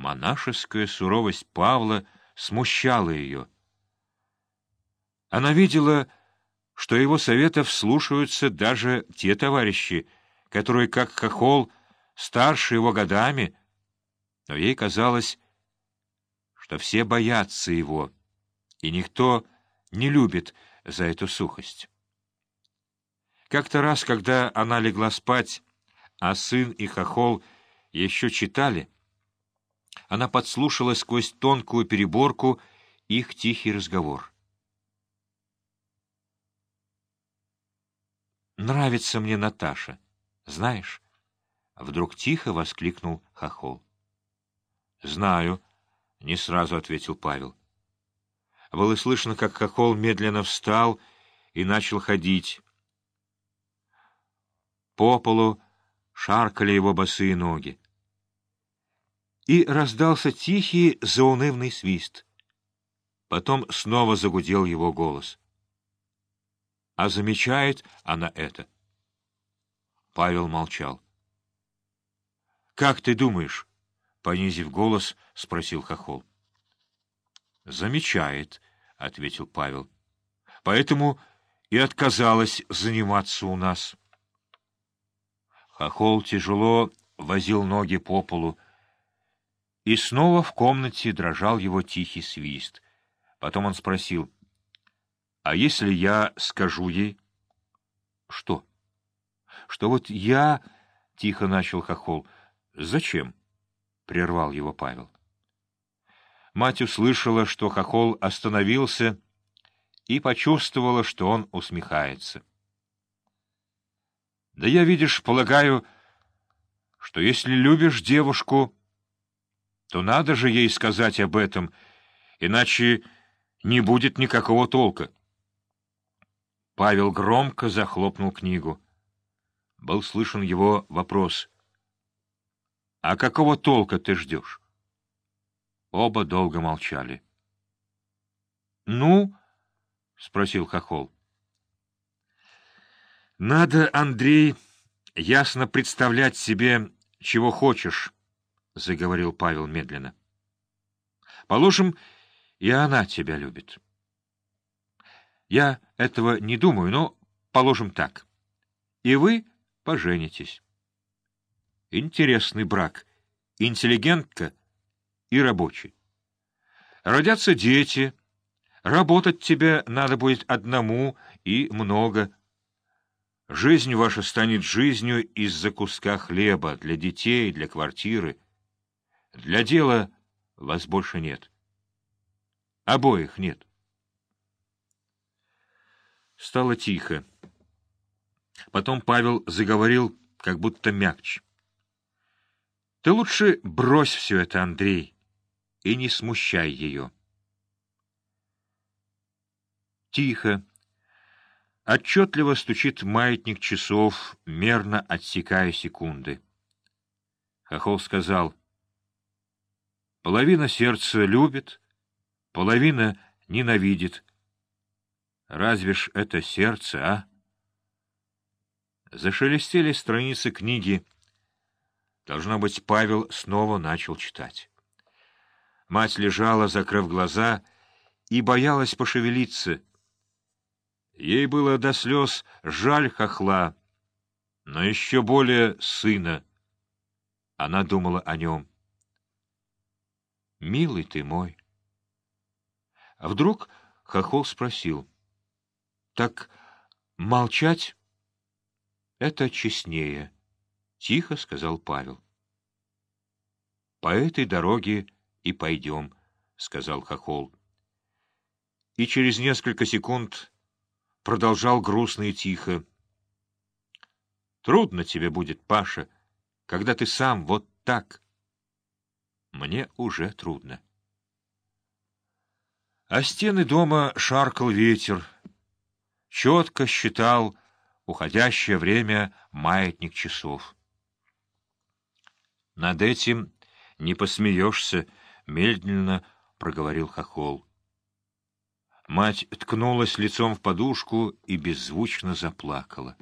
Монашеская суровость Павла смущала ее. Она видела, что его советов слушаются даже те товарищи, которые, как хохол, старше его годами, но ей казалось, что все боятся его, и никто не любит за эту сухость. Как-то раз, когда она легла спать, а сын и хохол еще читали, она подслушала сквозь тонкую переборку их тихий разговор. «Нравится мне Наташа, знаешь?» — вдруг тихо воскликнул хохол. «Знаю», — не сразу ответил Павел. Было слышно, как хохол медленно встал и начал ходить. По полу шаркали его босые ноги. И раздался тихий заунывный свист. Потом снова загудел его голос. А замечает она это? Павел молчал. — Как ты думаешь? — понизив голос, спросил Хохол. — Замечает, — ответил Павел. — Поэтому и отказалась заниматься у нас. Хохол тяжело возил ноги по полу, и снова в комнате дрожал его тихий свист. Потом он спросил, — А если я скажу ей? — Что? — Что вот я... — тихо начал Хохол. — Зачем? — прервал его Павел. Мать услышала, что Хохол остановился, и почувствовала, что он усмехается. — Да я, видишь, полагаю, что если любишь девушку то надо же ей сказать об этом, иначе не будет никакого толка. Павел громко захлопнул книгу. Был слышен его вопрос. — А какого толка ты ждешь? Оба долго молчали. — Ну? — спросил Хохол. — Надо, Андрей, ясно представлять себе, чего хочешь, — заговорил Павел медленно. — Положим, и она тебя любит. Я этого не думаю, но положим так. И вы поженитесь. Интересный брак. Интеллигентка и рабочий. Родятся дети. Работать тебе надо будет одному и много. Жизнь ваша станет жизнью из-за куска хлеба для детей, для квартиры. Для дела вас больше нет. Обоих нет. Стало тихо. Потом Павел заговорил, как будто мягче. — Ты лучше брось все это, Андрей, и не смущай ее. Тихо. Отчетливо стучит маятник часов, мерно отсекая секунды. Хохол сказал — Половина сердца любит, половина ненавидит. Разве ж это сердце, а? Зашелестели страницы книги. Должно быть, Павел снова начал читать. Мать лежала, закрыв глаза, и боялась пошевелиться. Ей было до слез жаль хохла, но еще более сына. Она думала о нем. Милый ты мой. А вдруг Хохол спросил. — Так молчать? — Это честнее, — тихо сказал Павел. — По этой дороге и пойдем, — сказал Хохол. И через несколько секунд продолжал грустно и тихо. — Трудно тебе будет, Паша, когда ты сам вот так... Мне уже трудно. А стены дома шаркал ветер. Четко считал уходящее время маятник часов. Над этим не посмеешься, — медленно проговорил Хохол. Мать ткнулась лицом в подушку и беззвучно заплакала.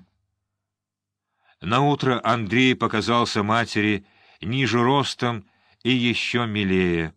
Наутро Андрей показался матери ниже ростом и еще милее.